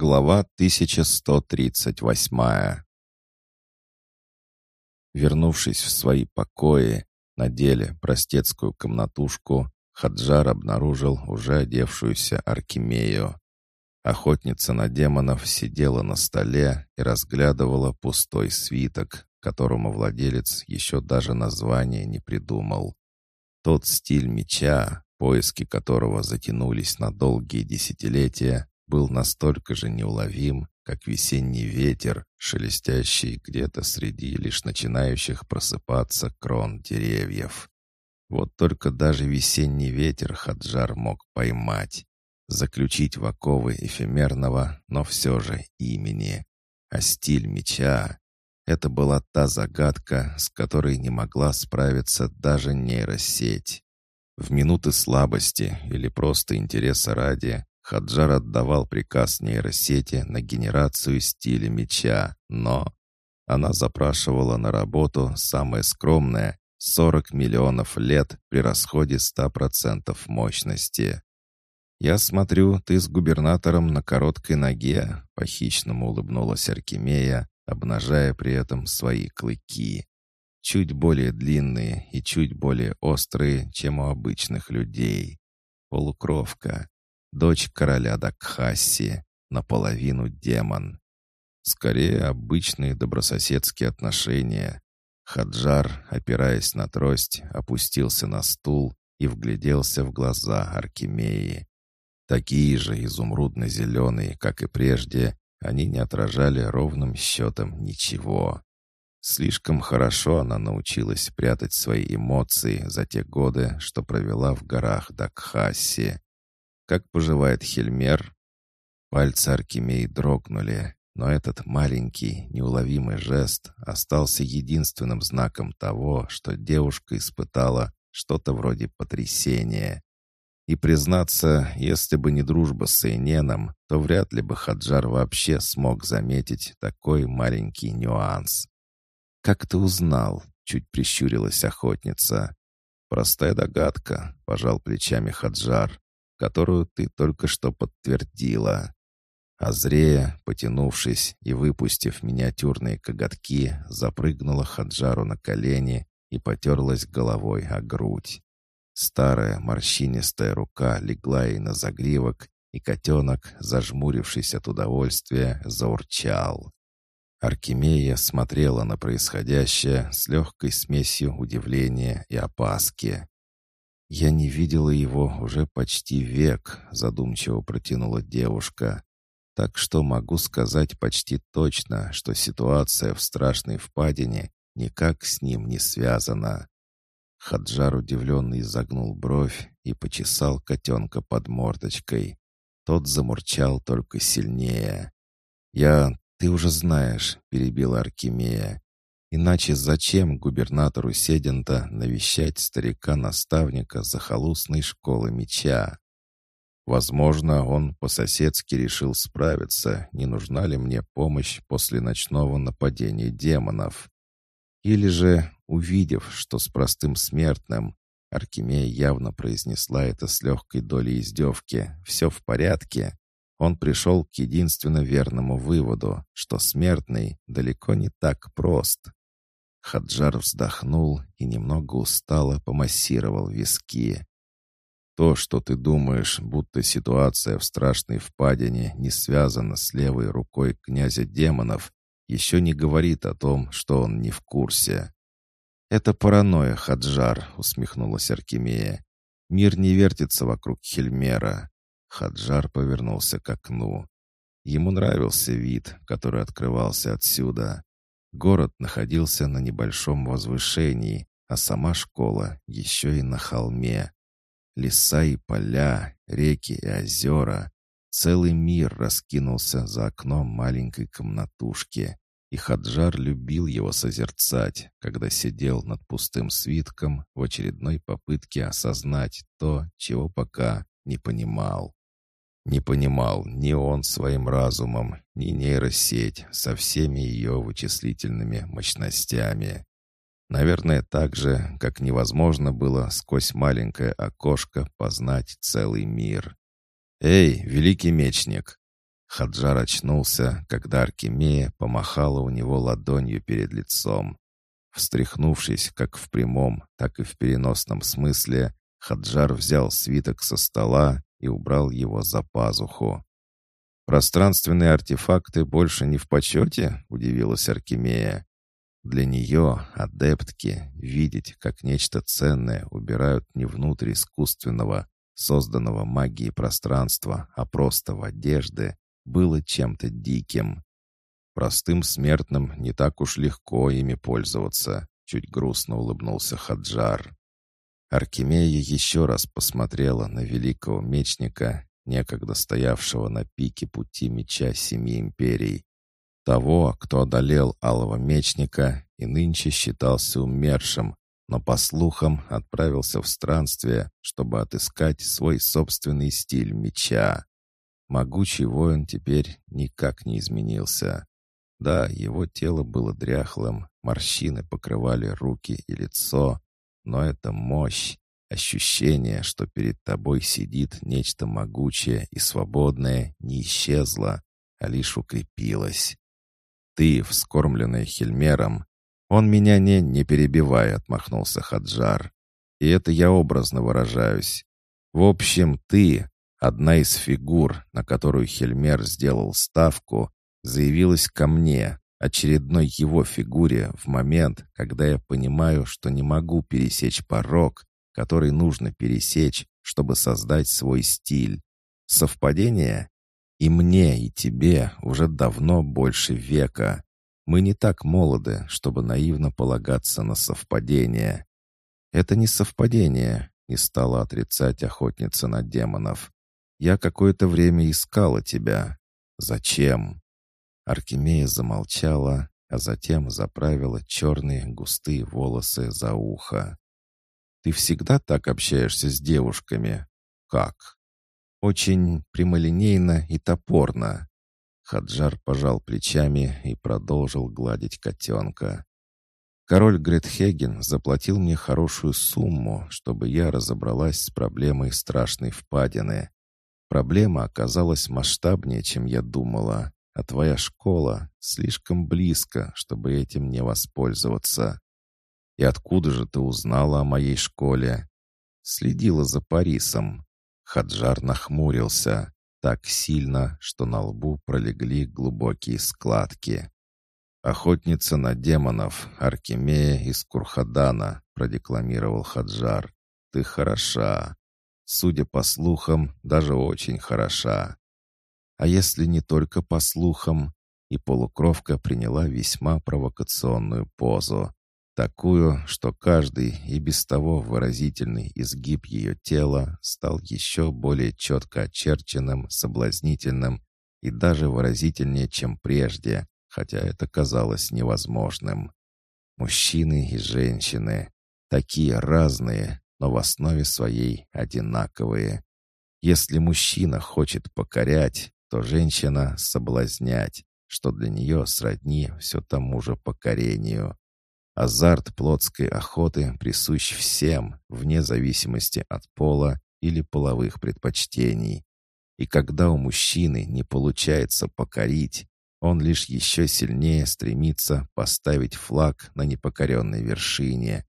Глава 1138 Вернувшись в свои покои, на деле простецкую комнатушку, Хаджар обнаружил уже одевшуюся Аркемию. Охотница на демонов сидела на столе и разглядывала пустой свиток, которому владелец еще даже название не придумал. Тот стиль меча, поиски которого затянулись на долгие десятилетия, был настолько же неуловим, как весенний ветер, шелестящий где-то среди лишь начинающих просыпаться крон деревьев. Вот только даже весенний ветер Хаджар мог поймать, заключить в оковы эфемерного, но все же имени. А стиль меча — это была та загадка, с которой не могла справиться даже нейросеть. В минуты слабости или просто интереса ради Хаджар отдавал приказ нейросети на генерацию стиля меча, но она запрашивала на работу самое скромное — 40 миллионов лет при расходе 100% мощности. «Я смотрю, ты с губернатором на короткой ноге», — по-хищному улыбнулась Аркемия, обнажая при этом свои клыки. Чуть более длинные и чуть более острые, чем у обычных людей. Полукровка дочь короля Дакхаси, наполовину демон. Скорее, обычные добрососедские отношения. Хаджар, опираясь на трость, опустился на стул и вгляделся в глаза Аркемии. Такие же изумрудно-зеленые, как и прежде, они не отражали ровным счетом ничего. Слишком хорошо она научилась прятать свои эмоции за те годы, что провела в горах Дакхаси. Как поживает Хельмер?» Пальцы Аркемии дрогнули, но этот маленький, неуловимый жест остался единственным знаком того, что девушка испытала что-то вроде потрясения. И признаться, если бы не дружба с Эйненом, то вряд ли бы Хаджар вообще смог заметить такой маленький нюанс. «Как ты узнал?» — чуть прищурилась охотница. «Простая догадка», — пожал плечами Хаджар которую ты только что подтвердила. Азрея, потянувшись и выпустив миниатюрные коготки, запрыгнула Хаджару на колени и потерлась головой о грудь. Старая морщинистая рука легла ей на загривок, и котенок, зажмурившись от удовольствия, заурчал. Аркемия смотрела на происходящее с легкой смесью удивления и опаски. «Я не видела его уже почти век», — задумчиво протянула девушка. «Так что могу сказать почти точно, что ситуация в страшной впадине никак с ним не связана». Хаджар удивленно изогнул бровь и почесал котенка под мордочкой. Тот замурчал только сильнее. «Я... Ты уже знаешь», — перебила Аркемия. Иначе зачем губернатору Седента навещать старика-наставника захолустной школы меча? Возможно, он по-соседски решил справиться, не нужна ли мне помощь после ночного нападения демонов. Или же, увидев, что с простым смертным, Аркемия явно произнесла это с легкой долей издевки, все в порядке, он пришел к единственно верному выводу, что смертный далеко не так прост. Хаджар вздохнул и немного устало помассировал виски. То, что ты думаешь, будто ситуация в страшной впадине не связана с левой рукой князя демонов, еще не говорит о том, что он не в курсе. «Это паранойя, Хаджар», — усмехнулась Аркемия. «Мир не вертится вокруг Хельмера». Хаджар повернулся к окну. Ему нравился вид, который открывался отсюда. Город находился на небольшом возвышении, а сама школа еще и на холме. Леса и поля, реки и озера. Целый мир раскинулся за окном маленькой комнатушки. И Хаджар любил его созерцать, когда сидел над пустым свитком в очередной попытке осознать то, чего пока не понимал. Не понимал ни он своим разумом, ни нейросеть со всеми ее вычислительными мощностями. Наверное, так же, как невозможно было сквозь маленькое окошко познать целый мир. «Эй, великий мечник!» Хаджар очнулся, когда Аркемия помахала у него ладонью перед лицом. Встряхнувшись как в прямом, так и в переносном смысле, Хаджар взял свиток со стола и убрал его за пазуху. «Пространственные артефакты больше не в почете?» — удивилась Аркемия. Для нее, адептки, видеть, как нечто ценное убирают не внутрь искусственного, созданного магией пространства, а просто в одежды, было чем-то диким. Простым смертным не так уж легко ими пользоваться, чуть грустно улыбнулся Хаджар. Аркемия еще раз посмотрела на великого мечника, некогда стоявшего на пике пути меча Семи Империй. Того, кто одолел Алого Мечника и нынче считался умершим, но, по слухам, отправился в странствие, чтобы отыскать свой собственный стиль меча. Могучий воин теперь никак не изменился. Да, его тело было дряхлым, морщины покрывали руки и лицо, но это мощь, ощущение, что перед тобой сидит нечто могучее и свободное, не исчезло, а лишь укрепилось. Ты, вскормленный Хельмером, он меня не, не перебивай, отмахнулся Хаджар. И это я образно выражаюсь. В общем, ты, одна из фигур, на которую Хельмер сделал ставку, заявилась ко мне, очередной его фигуре, в момент, когда я понимаю, что не могу пересечь порог, который нужно пересечь, чтобы создать свой стиль. Совпадение? И мне, и тебе уже давно больше века. Мы не так молоды, чтобы наивно полагаться на совпадение. Это не совпадение, не стала отрицать охотница на демонов. Я какое-то время искала тебя. Зачем? Аркемия замолчала, а затем заправила черные густые волосы за ухо. «Ты всегда так общаешься с девушками?» «Как?» Очень прямолинейно и топорно. Хаджар пожал плечами и продолжил гладить котенка. Король Гретхеген заплатил мне хорошую сумму, чтобы я разобралась с проблемой страшной впадины. Проблема оказалась масштабнее, чем я думала, а твоя школа слишком близко, чтобы этим не воспользоваться. И откуда же ты узнала о моей школе? Следила за Парисом. Хаджар нахмурился так сильно, что на лбу пролегли глубокие складки. «Охотница на демонов, Аркемия из Курхадана», — продекламировал Хаджар. «Ты хороша. Судя по слухам, даже очень хороша. А если не только по слухам?» И полукровка приняла весьма провокационную позу. Такую, что каждый и без того выразительный изгиб ее тела стал еще более четко очерченным, соблазнительным и даже выразительнее, чем прежде, хотя это казалось невозможным. Мужчины и женщины, такие разные, но в основе своей одинаковые. Если мужчина хочет покорять, то женщина — соблазнять, что для нее сродни все тому же покорению. Азарт плотской охоты присущ всем, вне зависимости от пола или половых предпочтений. И когда у мужчины не получается покорить, он лишь еще сильнее стремится поставить флаг на непокоренной вершине.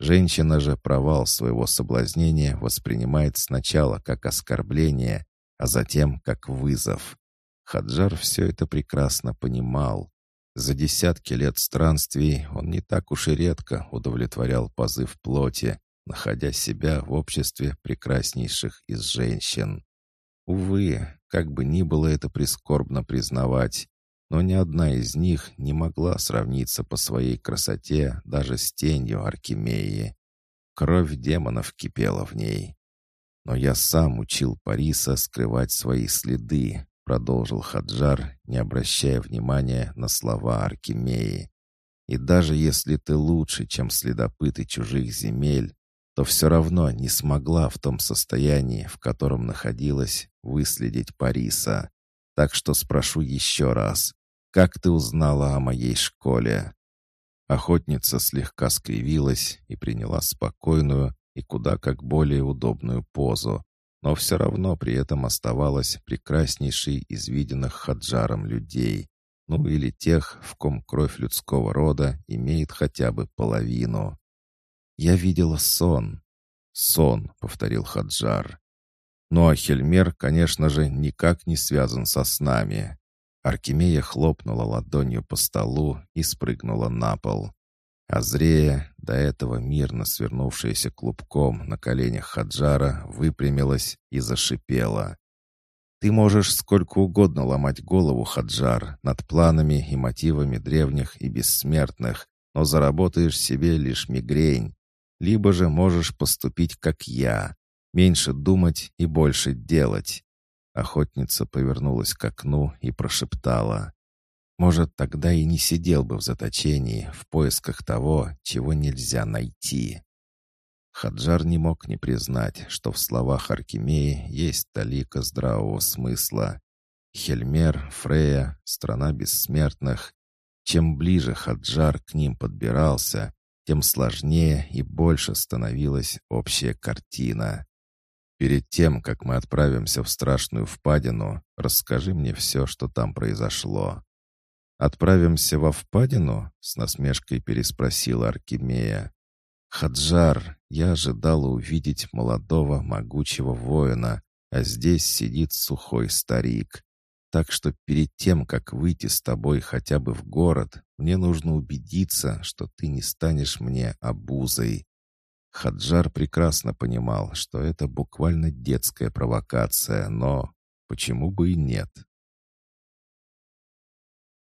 Женщина же провал своего соблазнения воспринимает сначала как оскорбление, а затем как вызов. Хаджар все это прекрасно понимал за десятки лет странствий он не так уж и редко удовлетворял позыв плоти, находя себя в обществе прекраснейших из женщин. Увы, как бы ни было это прискорбно признавать, но ни одна из них не могла сравниться по своей красоте даже с тенью Аркемии. Кровь демонов кипела в ней. Но я сам учил Париса скрывать свои следы, продолжил Хаджар, не обращая внимания на слова Аркемии. «И даже если ты лучше, чем следопыты чужих земель, то все равно не смогла в том состоянии, в котором находилась, выследить Париса. Так что спрошу еще раз, как ты узнала о моей школе?» Охотница слегка скривилась и приняла спокойную и куда как более удобную позу, но все равно при этом оставалась прекраснейшей из виденных Хаджаром людей, ну или тех, в ком кровь людского рода имеет хотя бы половину. «Я видела сон». «Сон», — повторил Хаджар. «Ну а Хельмер, конечно же, никак не связан со снами». Аркемия хлопнула ладонью по столу и спрыгнула на пол. Азрея, до этого мирно свернувшаяся клубком на коленях Хаджара, выпрямилась и зашипела. «Ты можешь сколько угодно ломать голову, Хаджар, над планами и мотивами древних и бессмертных, но заработаешь себе лишь мигрень. Либо же можешь поступить, как я, меньше думать и больше делать». Охотница повернулась к окну и прошептала. Может, тогда и не сидел бы в заточении в поисках того, чего нельзя найти. Хаджар не мог не признать, что в словах Аркемии есть талика здравого смысла. Хельмер, Фрея, страна бессмертных. Чем ближе Хаджар к ним подбирался, тем сложнее и больше становилась общая картина. Перед тем, как мы отправимся в страшную впадину, расскажи мне все, что там произошло. «Отправимся во впадину?» — с насмешкой переспросила Аркемия. «Хаджар, я ожидала увидеть молодого могучего воина, а здесь сидит сухой старик. Так что перед тем, как выйти с тобой хотя бы в город, мне нужно убедиться, что ты не станешь мне обузой». Хаджар прекрасно понимал, что это буквально детская провокация, но почему бы и нет?